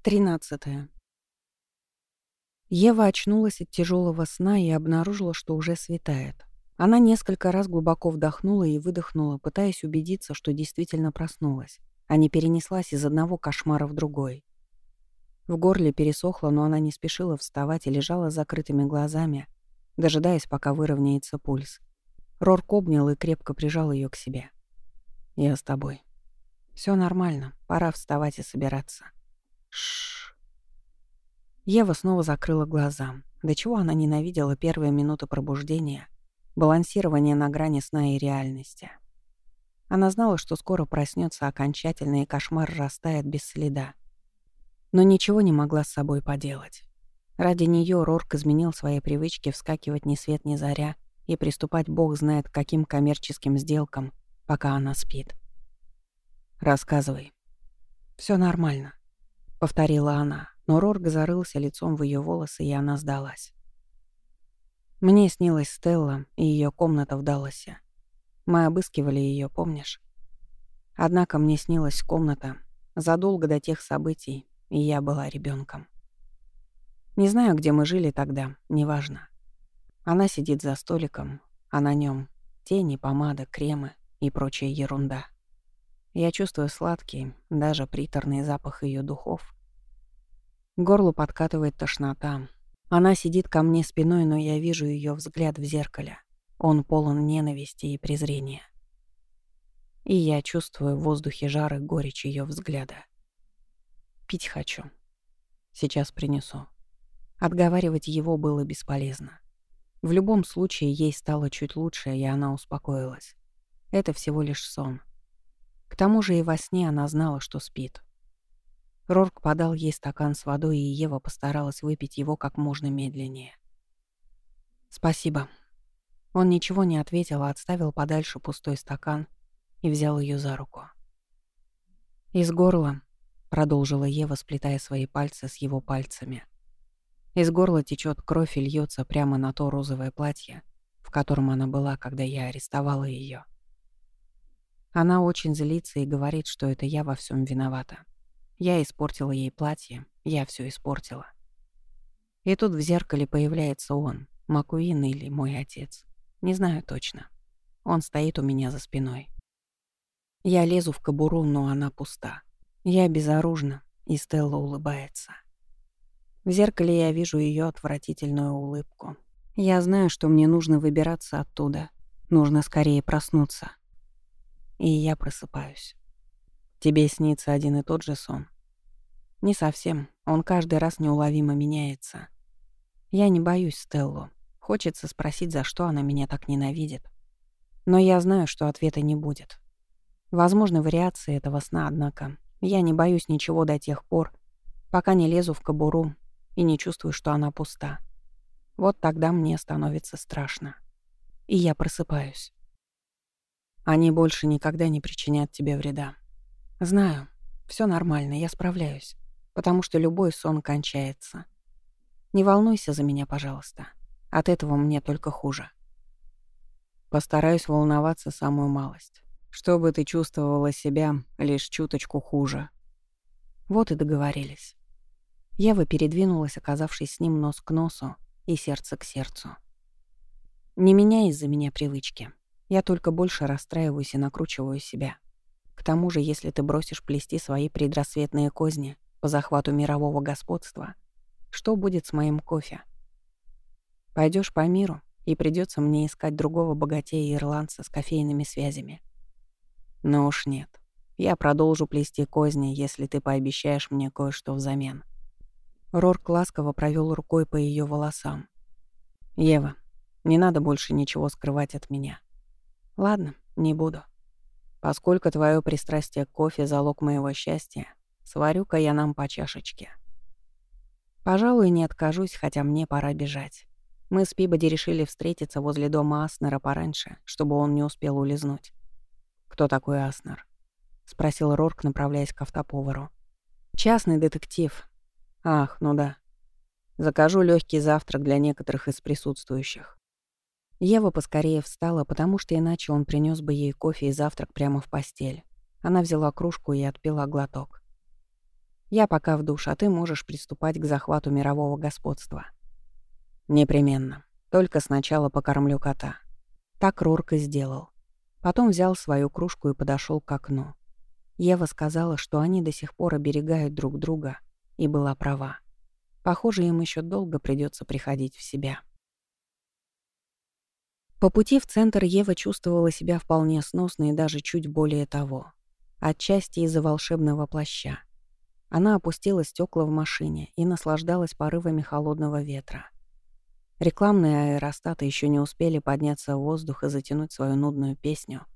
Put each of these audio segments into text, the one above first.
Тринадцатое. Ева очнулась от тяжелого сна и обнаружила, что уже светает. Она несколько раз глубоко вдохнула и выдохнула, пытаясь убедиться, что действительно проснулась, а не перенеслась из одного кошмара в другой. В горле пересохло, но она не спешила вставать и лежала с закрытыми глазами, дожидаясь, пока выровняется пульс. Рорк обнял и крепко прижал ее к себе. «Я с тобой. Все нормально, пора вставать и собираться». Шш. Ева снова закрыла глаза. До чего она ненавидела первые минуты пробуждения, балансирование на грани сна и реальности. Она знала, что скоро проснется окончательно, и кошмар растает без следа. Но ничего не могла с собой поделать. Ради нее Рорк изменил свои привычки вскакивать ни свет ни заря и приступать бог знает к каким коммерческим сделкам, пока она спит. «Рассказывай». Все нормально», — повторила она, но Рорк зарылся лицом в ее волосы, и она сдалась. Мне снилась Стелла и ее комната в Далласе. Мы обыскивали ее, помнишь? Однако мне снилась комната задолго до тех событий, и я была ребенком. Не знаю, где мы жили тогда, неважно. Она сидит за столиком, а на нем тени, помада, кремы и прочая ерунда. Я чувствую сладкий, даже приторный запах ее духов. Горло подкатывает тошнота. Она сидит ко мне спиной, но я вижу ее взгляд в зеркале. Он полон ненависти и презрения. И я чувствую в воздухе жар и горечь ее взгляда. Пить хочу. Сейчас принесу. Отговаривать его было бесполезно. В любом случае, ей стало чуть лучше, и она успокоилась. Это всего лишь сон. Тому же и во сне она знала, что спит. Рорк подал ей стакан с водой, и Ева постаралась выпить его как можно медленнее. «Спасибо». Он ничего не ответил, а отставил подальше пустой стакан и взял ее за руку. «Из горла», — продолжила Ева, сплетая свои пальцы с его пальцами — из горла течет кровь и льется прямо на то розовое платье, в котором она была, когда я арестовала ее. Она очень злится и говорит, что это я во всем виновата. Я испортила ей платье, я все испортила. И тут в зеркале появляется он, Макуин или мой отец. Не знаю точно. Он стоит у меня за спиной. Я лезу в кобуру, но она пуста. Я безоружна, и Стелла улыбается. В зеркале я вижу ее отвратительную улыбку. Я знаю, что мне нужно выбираться оттуда. Нужно скорее проснуться. И я просыпаюсь. Тебе снится один и тот же сон. Не совсем. Он каждый раз неуловимо меняется. Я не боюсь Стеллу. Хочется спросить, за что она меня так ненавидит. Но я знаю, что ответа не будет. Возможны вариации этого сна, однако я не боюсь ничего до тех пор, пока не лезу в кобуру и не чувствую, что она пуста. Вот тогда мне становится страшно. И я просыпаюсь. Они больше никогда не причинят тебе вреда. Знаю, все нормально, я справляюсь, потому что любой сон кончается. Не волнуйся за меня, пожалуйста. От этого мне только хуже. Постараюсь волноваться самую малость, чтобы ты чувствовала себя лишь чуточку хуже. Вот и договорились. Ева передвинулась, оказавшись с ним нос к носу и сердце к сердцу. «Не меняй из-за меня привычки. Я только больше расстраиваюсь и накручиваю себя. К тому же, если ты бросишь плести свои предрассветные козни по захвату мирового господства, что будет с моим кофе? Пойдешь по миру, и придется мне искать другого богатея ирландца с кофейными связями. Но уж нет. Я продолжу плести козни, если ты пообещаешь мне кое-что взамен. Рорк ласково провел рукой по ее волосам. «Ева, не надо больше ничего скрывать от меня». «Ладно, не буду. Поскольку твое пристрастие к кофе — залог моего счастья, сварю-ка я нам по чашечке». Пожалуй, не откажусь, хотя мне пора бежать. Мы с Пибоди решили встретиться возле дома Аснера пораньше, чтобы он не успел улизнуть. «Кто такой Аснер?» — спросил Рорк, направляясь к автоповару. «Частный детектив, Ах, ну да. Закажу легкий завтрак для некоторых из присутствующих. Ева поскорее встала, потому что иначе он принес бы ей кофе и завтрак прямо в постель. Она взяла кружку и отпила глоток. Я пока в душ, а ты можешь приступать к захвату мирового господства. Непременно. Только сначала покормлю кота. Так Рорк и сделал. Потом взял свою кружку и подошел к окну. Ева сказала, что они до сих пор оберегают друг друга, и была права. Похоже, им еще долго придется приходить в себя. По пути в центр Ева чувствовала себя вполне сносно и даже чуть более того. Отчасти из-за волшебного плаща. Она опустила стекла в машине и наслаждалась порывами холодного ветра. Рекламные аэростаты еще не успели подняться в воздух и затянуть свою нудную песню,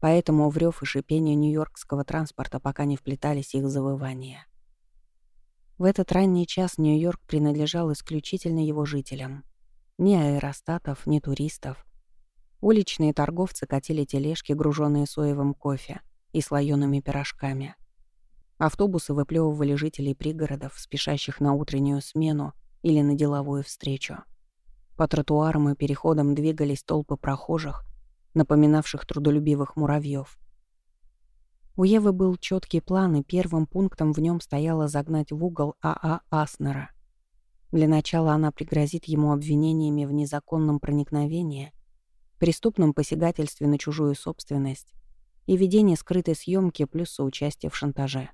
поэтому в рёв и шипение нью-йоркского транспорта пока не вплетались их завывания. В этот ранний час Нью-Йорк принадлежал исключительно его жителям. Ни аэростатов, ни туристов. Уличные торговцы катили тележки, груженные соевым кофе и слоеными пирожками — Автобусы выплевывали жителей пригородов, спешащих на утреннюю смену или на деловую встречу. По тротуарам и переходам двигались толпы прохожих, напоминавших трудолюбивых муравьев. У Евы был четкий план, и первым пунктом в нем стояло загнать в угол АА а Аснера. Для начала она пригрозит ему обвинениями в незаконном проникновении, преступном посягательстве на чужую собственность и ведении скрытой съемки плюс соучастие в шантаже.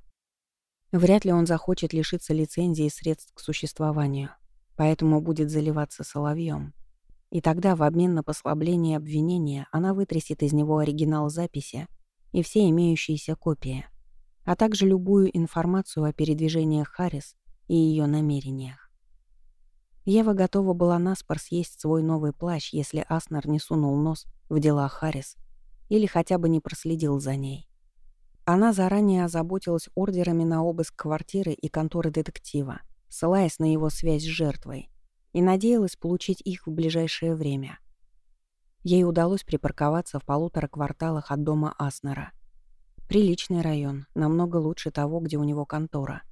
Вряд ли он захочет лишиться лицензии и средств к существованию, поэтому будет заливаться соловьем. И тогда, в обмен на послабление обвинения, она вытрясет из него оригинал записи и все имеющиеся копии, а также любую информацию о передвижениях Харрис и ее намерениях. Ева готова была наспор съесть свой новый плащ, если Аснер не сунул нос в дела Харрис или хотя бы не проследил за ней. Она заранее озаботилась ордерами на обыск квартиры и конторы детектива, ссылаясь на его связь с жертвой, и надеялась получить их в ближайшее время. Ей удалось припарковаться в полутора кварталах от дома Аснера. Приличный район, намного лучше того, где у него контора.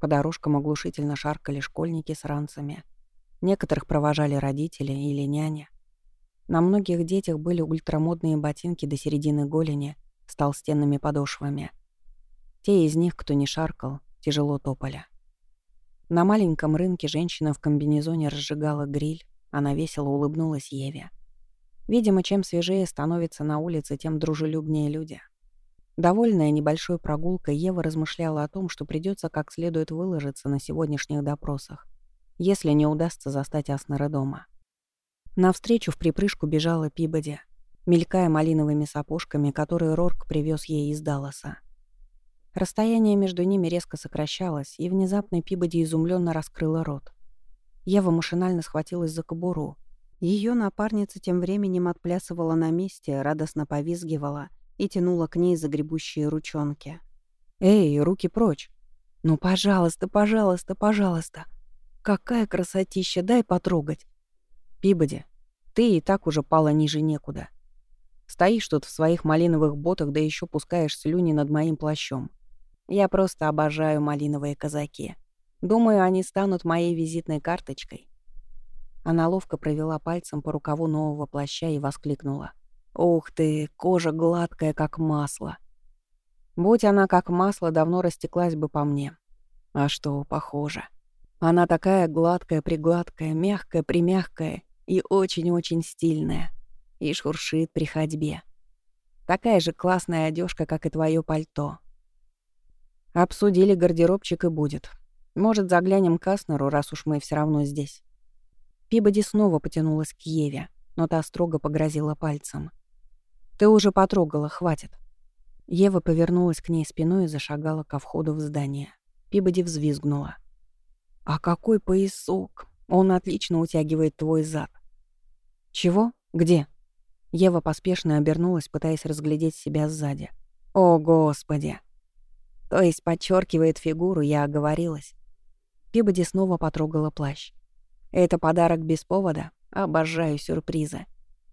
По дорожкам оглушительно шаркали школьники с ранцами. Некоторых провожали родители или няня. На многих детях были ультрамодные ботинки до середины голени с толстенными подошвами. Те из них, кто не шаркал, тяжело топали. На маленьком рынке женщина в комбинезоне разжигала гриль, она весело улыбнулась Еве. Видимо, чем свежее становится на улице, тем дружелюбнее люди. Довольная небольшой прогулкой, Ева размышляла о том, что придется как следует выложиться на сегодняшних допросах, если не удастся застать Аснера дома. Навстречу в припрыжку бежала Пибоди — мелькая малиновыми сапожками, которые Рорк привез ей из Далласа. Расстояние между ними резко сокращалось, и внезапно Пибоди изумленно раскрыла рот. Ева машинально схватилась за кобуру. Ее напарница тем временем отплясывала на месте, радостно повизгивала и тянула к ней загребущие ручонки. «Эй, руки прочь!» «Ну, пожалуйста, пожалуйста, пожалуйста! Какая красотища, дай потрогать!» «Пибоди, ты и так уже пала ниже некуда. Стоишь тут в своих малиновых ботах, да еще пускаешь слюни над моим плащом. Я просто обожаю малиновые казаки. Думаю, они станут моей визитной карточкой». Она ловко провела пальцем по рукаву нового плаща и воскликнула. «Ух ты, кожа гладкая, как масло!» Будь она как масло, давно растеклась бы по мне. А что, похоже. Она такая гладкая-пригладкая, мягкая-примягкая и очень-очень стильная и шуршит при ходьбе. Такая же классная одежка, как и твое пальто. Обсудили гардеробчик и будет. Может, заглянем к Аснеру, раз уж мы все равно здесь. Пибоди снова потянулась к Еве, но та строго погрозила пальцем. «Ты уже потрогала, хватит». Ева повернулась к ней спиной и зашагала ко входу в здание. Пибоди взвизгнула. «А какой поясок! Он отлично утягивает твой зад». «Чего? Где?» Ева поспешно обернулась, пытаясь разглядеть себя сзади. «О, Господи!» То есть подчеркивает фигуру, я оговорилась. Пибоди снова потрогала плащ. «Это подарок без повода? Обожаю сюрпризы.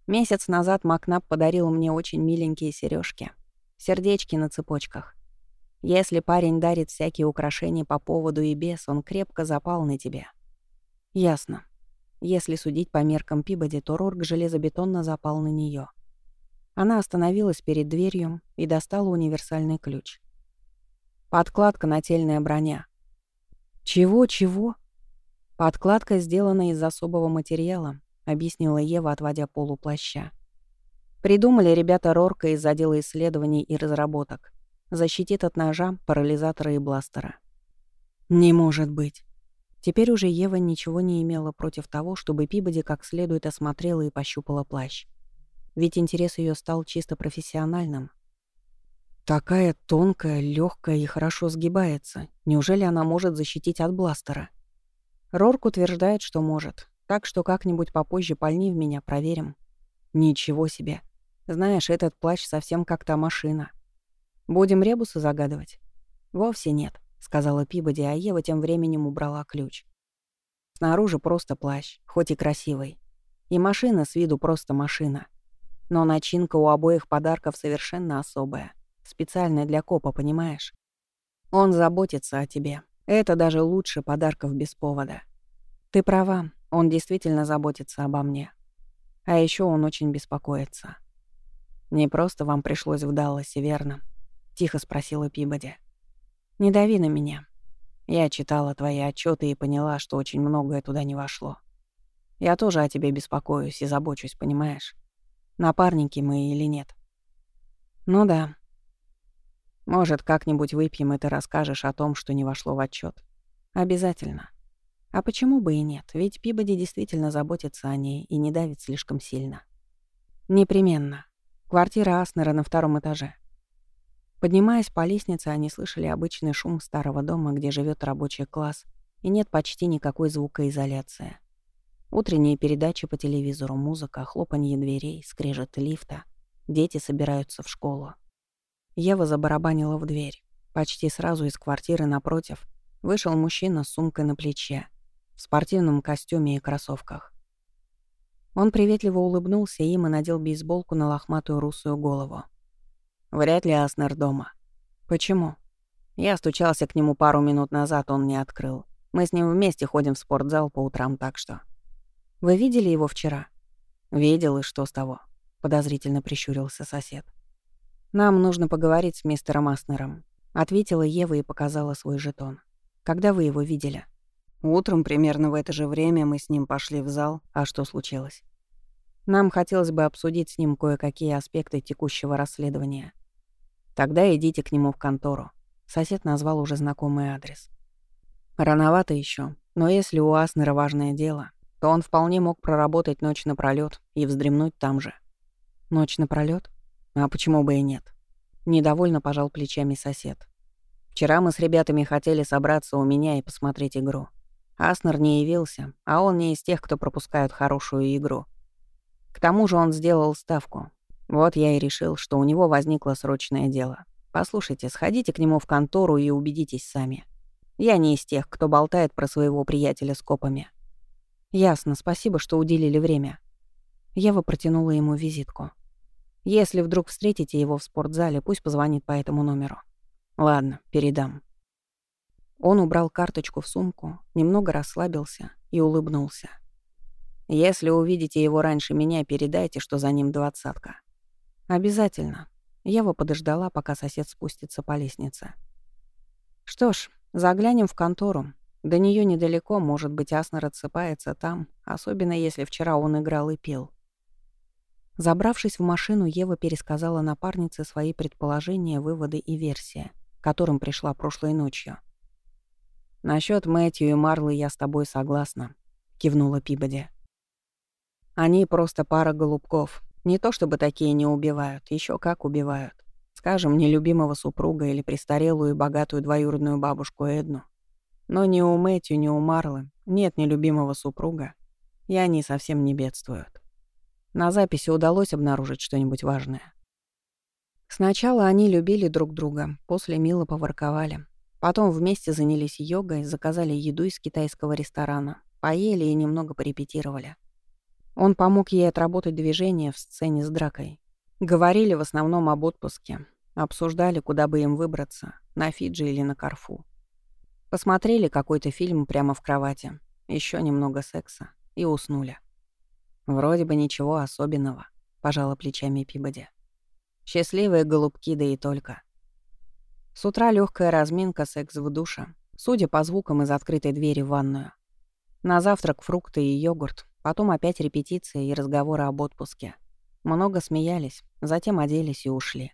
Месяц назад Макнап подарил мне очень миленькие сережки, Сердечки на цепочках. Если парень дарит всякие украшения по поводу и без, он крепко запал на тебя». «Ясно. Если судить по меркам Пибоди, то Рорк железобетонно запал на нее. Она остановилась перед дверью и достала универсальный ключ. «Подкладка, нательная броня. Чего-чего? Подкладка сделана из особого материала, объяснила Ева, отводя полу плаща. Придумали ребята Рорка из отдела исследований и разработок. Защитит от ножа, парализатора и бластера. Не может быть. Теперь уже Ева ничего не имела против того, чтобы Пибоди как следует осмотрела и пощупала плащ. Ведь интерес ее стал чисто профессиональным. Такая тонкая, легкая и хорошо сгибается. Неужели она может защитить от бластера? Рорк утверждает, что может. Так что как-нибудь попозже пальни в меня, проверим. Ничего себе. Знаешь, этот плащ совсем как та машина. Будем ребусы загадывать? Вовсе нет. — сказала Пибоди, а Ева тем временем убрала ключ. Снаружи просто плащ, хоть и красивый. И машина с виду просто машина. Но начинка у обоих подарков совершенно особая. Специальная для копа, понимаешь? Он заботится о тебе. Это даже лучше подарков без повода. Ты права, он действительно заботится обо мне. А еще он очень беспокоится. Не просто вам пришлось в Далласе, верно? Тихо спросила Пибоди. Не дави на меня. Я читала твои отчеты и поняла, что очень многое туда не вошло. Я тоже о тебе беспокоюсь и забочусь, понимаешь? Напарники мы или нет? Ну да. Может, как-нибудь выпьем, и ты расскажешь о том, что не вошло в отчет. Обязательно. А почему бы и нет? Ведь Пибоди действительно заботится о ней и не давит слишком сильно. Непременно. Квартира Аснера на втором этаже. Поднимаясь по лестнице, они слышали обычный шум старого дома, где живет рабочий класс, и нет почти никакой звукоизоляции. Утренние передачи по телевизору, музыка, хлопанье дверей, скрежет лифта. Дети собираются в школу. Ева забарабанила в дверь. Почти сразу из квартиры напротив вышел мужчина с сумкой на плече, в спортивном костюме и кроссовках. Он приветливо улыбнулся им и надел бейсболку на лохматую русую голову. Вряд ли Аснер дома. Почему? Я стучался к нему пару минут назад, он не открыл. Мы с ним вместе ходим в спортзал по утрам, так что... Вы видели его вчера? Видел, и что с того? Подозрительно прищурился сосед. Нам нужно поговорить с мистером Аснером. Ответила Ева и показала свой жетон. Когда вы его видели? Утром, примерно в это же время, мы с ним пошли в зал. А что случилось? Нам хотелось бы обсудить с ним кое-какие аспекты текущего расследования. Тогда идите к нему в контору. Сосед назвал уже знакомый адрес. Рановато еще, но если у Аснера важное дело, то он вполне мог проработать ночь напролёт и вздремнуть там же. Ночь напролёт? А почему бы и нет? Недовольно пожал плечами сосед. Вчера мы с ребятами хотели собраться у меня и посмотреть игру. Аснер не явился, а он не из тех, кто пропускают хорошую игру. К тому же он сделал ставку, вот я и решил, что у него возникло срочное дело. Послушайте, сходите к нему в контору и убедитесь сами. Я не из тех, кто болтает про своего приятеля с копами. Ясно, спасибо, что уделили время. Ева протянула ему визитку. Если вдруг встретите его в спортзале, пусть позвонит по этому номеру. Ладно, передам. Он убрал карточку в сумку, немного расслабился и улыбнулся. Если увидите его раньше меня, передайте, что за ним двадцатка. «Обязательно». Ева подождала, пока сосед спустится по лестнице. «Что ж, заглянем в контору. До нее недалеко, может быть, Аснер отсыпается там, особенно если вчера он играл и пил». Забравшись в машину, Ева пересказала напарнице свои предположения, выводы и версии, к которым пришла прошлой ночью. «Насчёт Мэтью и Марлы я с тобой согласна», — кивнула Пибоди. «Они просто пара голубков, не то чтобы такие не убивают, еще как убивают. Скажем, нелюбимого супруга или престарелую и богатую двоюродную бабушку Эдну. Но ни у Мэтью, ни у Марлы нет нелюбимого супруга, и они совсем не бедствуют. На записи удалось обнаружить что-нибудь важное. Сначала они любили друг друга, после мило поворковали. Потом вместе занялись йогой, заказали еду из китайского ресторана, поели и немного порепетировали. Он помог ей отработать движение в сцене с дракой. Говорили в основном об отпуске. Обсуждали, куда бы им выбраться, на Фиджи или на Карфу. Посмотрели какой-то фильм прямо в кровати, еще немного секса и уснули. Вроде бы ничего особенного, пожала плечами Пибоди. Счастливые голубки, да и только. С утра легкая разминка, секс в душе, Судя по звукам из открытой двери в ванную. На завтрак фрукты и йогурт, потом опять репетиции и разговоры об отпуске. Много смеялись, затем оделись и ушли.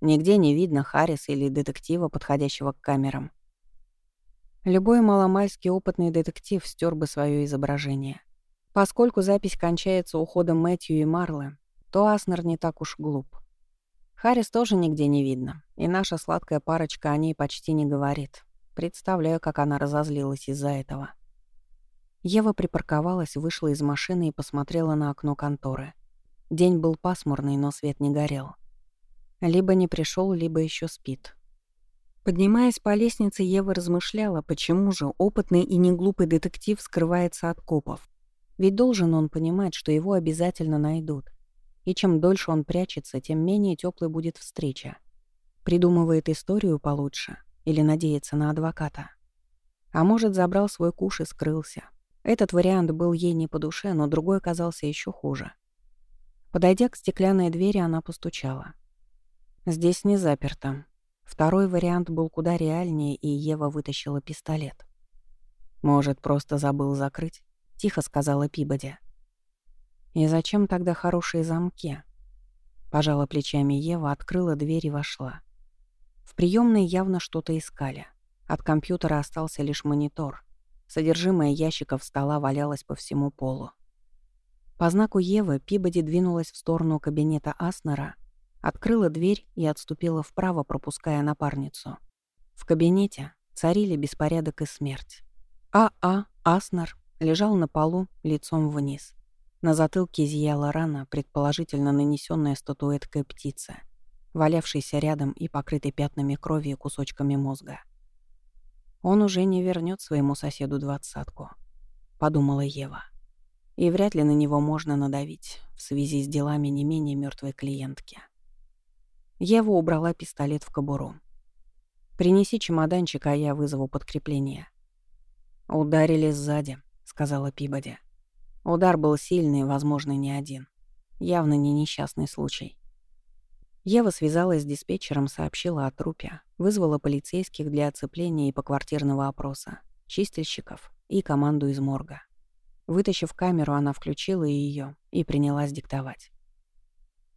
Нигде не видно Харрис или детектива, подходящего к камерам. Любой маломальский опытный детектив стер бы свое изображение. Поскольку запись кончается уходом Мэтью и Марлы, то Аснер не так уж глуп. Харрис тоже нигде не видно, и наша сладкая парочка о ней почти не говорит. Представляю, как она разозлилась из-за этого. Ева припарковалась, вышла из машины и посмотрела на окно конторы. День был пасмурный, но свет не горел. Либо не пришел, либо еще спит. Поднимаясь по лестнице, Ева размышляла, почему же опытный и неглупый детектив скрывается от копов. Ведь должен он понимать, что его обязательно найдут. И чем дольше он прячется, тем менее теплой будет встреча. Придумывает историю получше или надеется на адвоката. А может, забрал свой куш и скрылся. Этот вариант был ей не по душе, но другой казался еще хуже. Подойдя к стеклянной двери, она постучала. Здесь не заперто. Второй вариант был куда реальнее, и Ева вытащила пистолет. «Может, просто забыл закрыть?» — тихо сказала Пибоди. «И зачем тогда хорошие замки?» Пожала плечами Ева, открыла дверь и вошла. В приемной явно что-то искали. От компьютера остался лишь монитор. Содержимое ящиков стола валялось по всему полу. По знаку Евы Пибоди двинулась в сторону кабинета Аснера, Открыла дверь и отступила вправо, пропуская напарницу. В кабинете царили беспорядок и смерть. А.А. А. Аснер лежал на полу лицом вниз. На затылке зияла рана, предположительно нанесенная статуэткой птицы, валявшейся рядом и покрытой пятнами крови и кусочками мозга. «Он уже не вернет своему соседу двадцатку», — подумала Ева. «И вряд ли на него можно надавить в связи с делами не менее мертвой клиентки». Ева убрала пистолет в кобуру. «Принеси чемоданчик, а я вызову подкрепление». «Ударили сзади», — сказала Пибоди. Удар был сильный, возможно, не один. Явно не несчастный случай. Ева связалась с диспетчером, сообщила о трупе, вызвала полицейских для оцепления и поквартирного опроса, чистильщиков и команду из морга. Вытащив камеру, она включила ее и принялась диктовать.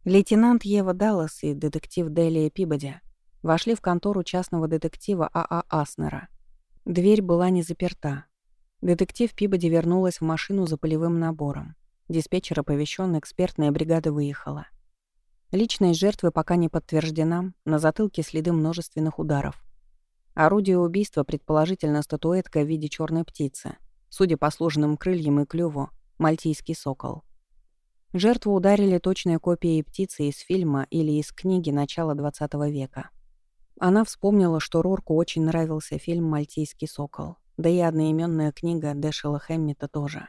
Лейтенант Ева Даллас и детектив Делия Пибоди вошли в контору частного детектива А.А. А. Аснера. Дверь была не заперта. Детектив Пибоди вернулась в машину за полевым набором. Диспетчер оповещен, экспертная бригада выехала. Личность жертвы пока не подтверждена, на затылке следы множественных ударов. Орудие убийства, предположительно статуэтка в виде черной птицы, судя по сложенным крыльям и клюву, мальтийский сокол. Жертву ударили точной копией птицы из фильма или из книги начала XX века. Она вспомнила, что Рорку очень нравился фильм «Мальтийский сокол», да и одноименная книга Дэшела Хэммита тоже.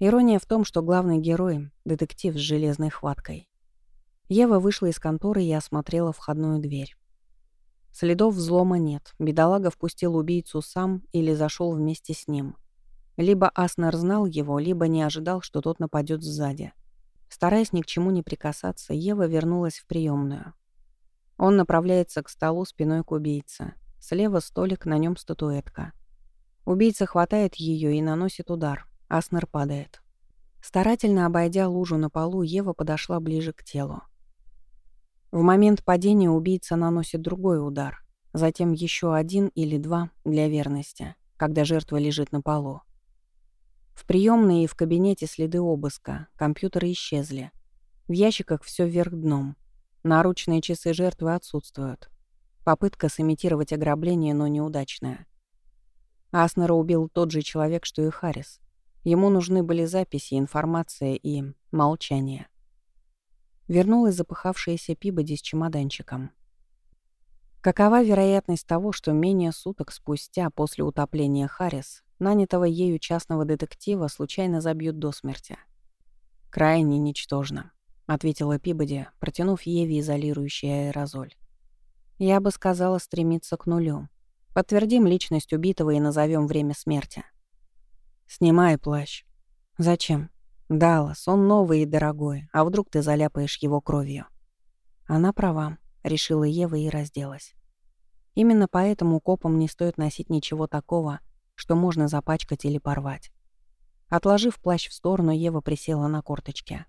Ирония в том, что главный герой — детектив с железной хваткой. Ева вышла из конторы и осмотрела входную дверь. Следов взлома нет, бедолага впустил убийцу сам или зашел вместе с ним — либо Аснер знал его, либо не ожидал, что тот нападет сзади. Стараясь ни к чему не прикасаться, Ева вернулась в приемную. Он направляется к столу спиной к убийце. Слева столик, на нем статуэтка. Убийца хватает ее и наносит удар. Аснер падает. Старательно обойдя лужу на полу, Ева подошла ближе к телу. В момент падения убийца наносит другой удар, затем еще один или два для верности, когда жертва лежит на полу. В приемной и в кабинете следы обыска, компьютеры исчезли. В ящиках все вверх дном. Наручные часы жертвы отсутствуют. Попытка сымитировать ограбление, но неудачная. Аснера убил тот же человек, что и Харрис. Ему нужны были записи, информация и молчание. Вернулась запыхавшаяся Пибоди с чемоданчиком. Какова вероятность того, что менее суток спустя после утопления Харрис нанятого ею частного детектива случайно забьют до смерти. «Крайне ничтожно», — ответила Пибоди, протянув Еве изолирующий аэрозоль. «Я бы сказала стремиться к нулю. Подтвердим личность убитого и назовем время смерти». «Снимай плащ». «Зачем?» «Даллас, он новый и дорогой, а вдруг ты заляпаешь его кровью?» «Она права», — решила Ева и разделась. Именно поэтому копам не стоит носить ничего такого, что можно запачкать или порвать. Отложив плащ в сторону, Ева присела на корточки.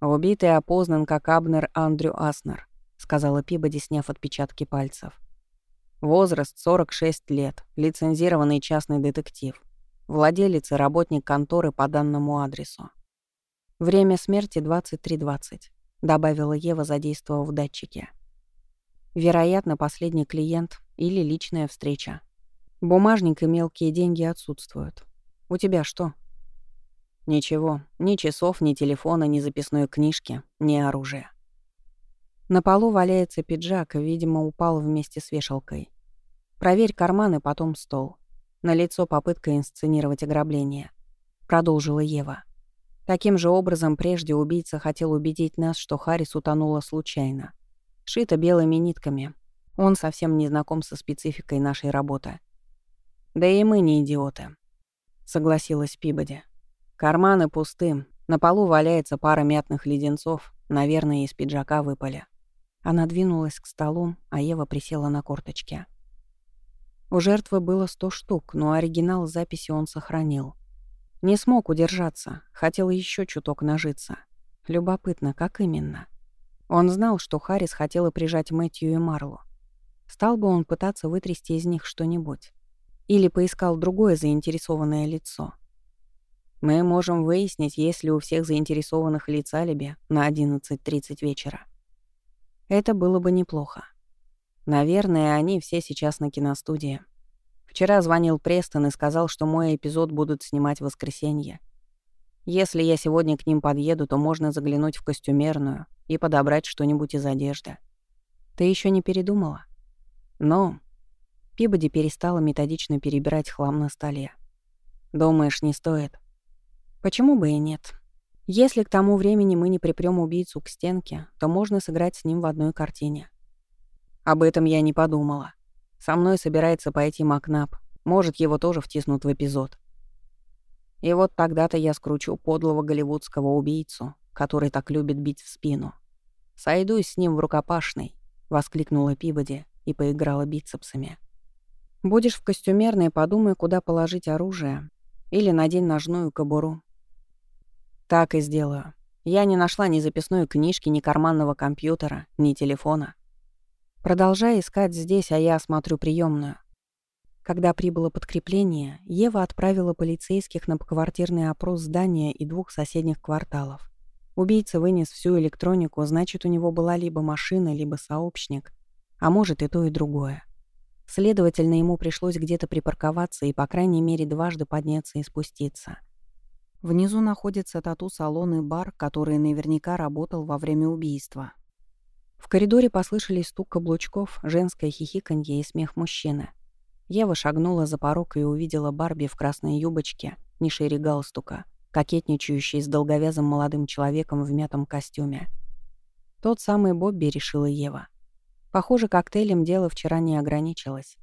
«Убитый опознан как Абнер Андрю Аснер», — сказала Пибоди, сняв отпечатки пальцев. «Возраст 46 лет, лицензированный частный детектив, владелец и работник конторы по данному адресу. Время смерти 23.20», — добавила Ева, задействовав датчики. «Вероятно, последний клиент или личная встреча. Бумажник и мелкие деньги отсутствуют. У тебя что?» «Ничего. Ни часов, ни телефона, ни записной книжки, ни оружия». На полу валяется пиджак, видимо, упал вместе с вешалкой. Проверь карманы, потом стол. На лицо попытка инсценировать ограбление. Продолжила Ева. Таким же образом прежде убийца хотел убедить нас, что Харрис утонула случайно. Шито белыми нитками. Он совсем не знаком со спецификой нашей работы. Да и мы не идиоты. Согласилась Пибоди. Карманы пусты. На полу валяется пара мятных леденцов. Наверное, из пиджака выпали. Она двинулась к столу, а Ева присела на корточки. У жертвы было сто штук, но оригинал записи он сохранил. Не смог удержаться, хотел еще чуток нажиться. Любопытно, как именно. Он знал, что Харрис хотела прижать Мэтью и Марлу. Стал бы он пытаться вытрясти из них что-нибудь. Или поискал другое заинтересованное лицо. Мы можем выяснить, есть ли у всех заинтересованных лиц алиби на 11.30 вечера. Это было бы неплохо. Наверное, они все сейчас на киностудии. Вчера звонил Престон и сказал, что мой эпизод будут снимать в воскресенье. Если я сегодня к ним подъеду, то можно заглянуть в костюмерную и подобрать что-нибудь из одежды. Ты еще не передумала? Но Пибоди перестала методично перебирать хлам на столе. Думаешь, не стоит? Почему бы и нет? Если к тому времени мы не припрём убийцу к стенке, то можно сыграть с ним в одной картине. Об этом я не подумала. Со мной собирается пойти Макнап. Может, его тоже втиснут в эпизод. И вот тогда-то я скручу подлого голливудского убийцу, который так любит бить в спину. «Сойдусь с ним в рукопашной», — воскликнула Пибоди и поиграла бицепсами. «Будешь в костюмерной, подумай, куда положить оружие. Или надень ножную кобуру. Так и сделаю. Я не нашла ни записной книжки, ни карманного компьютера, ни телефона. Продолжая искать здесь, а я осмотрю приемную. Когда прибыло подкрепление, Ева отправила полицейских на поквартирный опрос здания и двух соседних кварталов. Убийца вынес всю электронику, значит, у него была либо машина, либо сообщник, а может и то, и другое. Следовательно, ему пришлось где-то припарковаться и, по крайней мере, дважды подняться и спуститься — Внизу находится тату-салон и бар, который наверняка работал во время убийства. В коридоре послышались стук каблучков, женское хихиканье и смех мужчины. Ева шагнула за порог и увидела Барби в красной юбочке, не шире галстука, кокетничающей с долговязым молодым человеком в мятом костюме. Тот самый Бобби, решила Ева. Похоже, коктейлем дело вчера не ограничилось.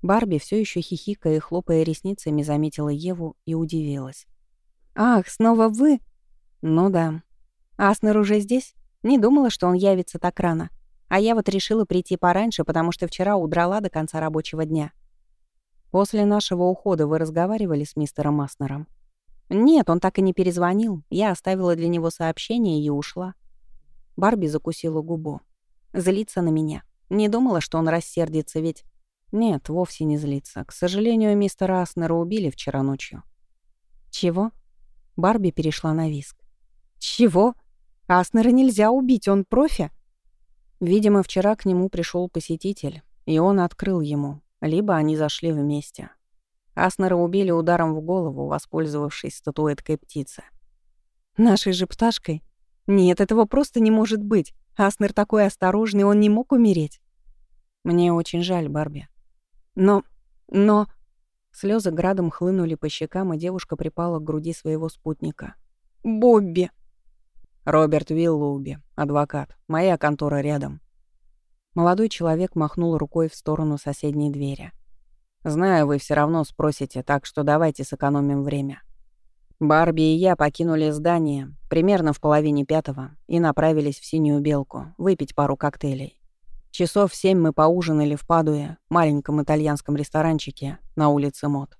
Барби, все еще хихикая и хлопая ресницами, заметила Еву и удивилась. «Ах, снова вы?» «Ну да». «Аснер уже здесь? Не думала, что он явится так рано. А я вот решила прийти пораньше, потому что вчера удрала до конца рабочего дня». «После нашего ухода вы разговаривали с мистером Аснером?» «Нет, он так и не перезвонил. Я оставила для него сообщение и ушла». Барби закусила губу. «Злится на меня. Не думала, что он рассердится, ведь...» «Нет, вовсе не злится. К сожалению, мистера Аснера убили вчера ночью». «Чего?» Барби перешла на виск. «Чего? Аснера нельзя убить, он профи?» Видимо, вчера к нему пришел посетитель, и он открыл ему, либо они зашли вместе. Аснера убили ударом в голову, воспользовавшись статуэткой птицы. «Нашей же пташкой? Нет, этого просто не может быть. Аснер такой осторожный, он не мог умереть». «Мне очень жаль, Барби». «Но... но...» Слезы градом хлынули по щекам, и девушка припала к груди своего спутника. «Бобби!» «Роберт Виллоуби, адвокат. Моя контора рядом». Молодой человек махнул рукой в сторону соседней двери. «Знаю, вы все равно спросите, так что давайте сэкономим время». Барби и я покинули здание примерно в половине пятого и направились в «Синюю белку» выпить пару коктейлей. Часов семь мы поужинали в Падуе, маленьком итальянском ресторанчике на улице Мод.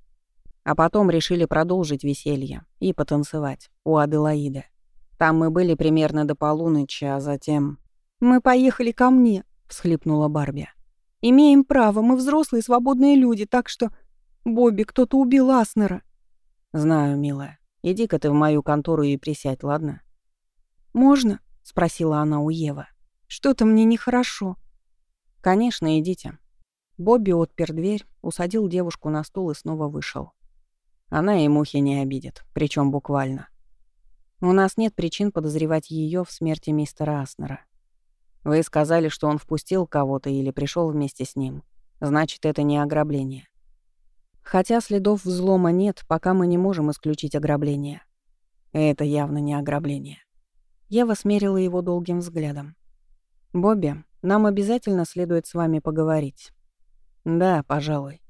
А потом решили продолжить веселье и потанцевать у Аделаиды. Там мы были примерно до полуночи, а затем... «Мы поехали ко мне», — всхлипнула Барби. «Имеем право, мы взрослые свободные люди, так что...» «Бобби, кто-то убил Аснера». «Знаю, милая. Иди-ка ты в мою контору и присядь, ладно?» «Можно?» — спросила она у Евы. «Что-то мне нехорошо». «Конечно, идите». Бобби отпер дверь, усадил девушку на стул и снова вышел. Она и мухи не обидит, причем буквально. У нас нет причин подозревать ее в смерти мистера Аснера. Вы сказали, что он впустил кого-то или пришел вместе с ним. Значит, это не ограбление. Хотя следов взлома нет, пока мы не можем исключить ограбление. Это явно не ограбление. Ева смерила его долгим взглядом. «Бобби, нам обязательно следует с вами поговорить». «Да, пожалуй.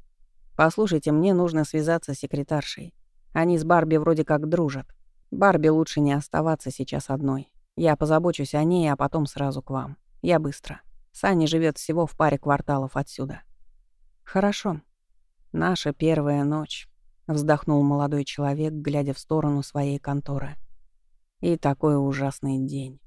Послушайте, мне нужно связаться с секретаршей. Они с Барби вроде как дружат. Барби лучше не оставаться сейчас одной. Я позабочусь о ней, а потом сразу к вам. Я быстро. Саня живет всего в паре кварталов отсюда». «Хорошо», «Наша первая ночь», — вздохнул молодой человек, глядя в сторону своей конторы. «И такой ужасный день».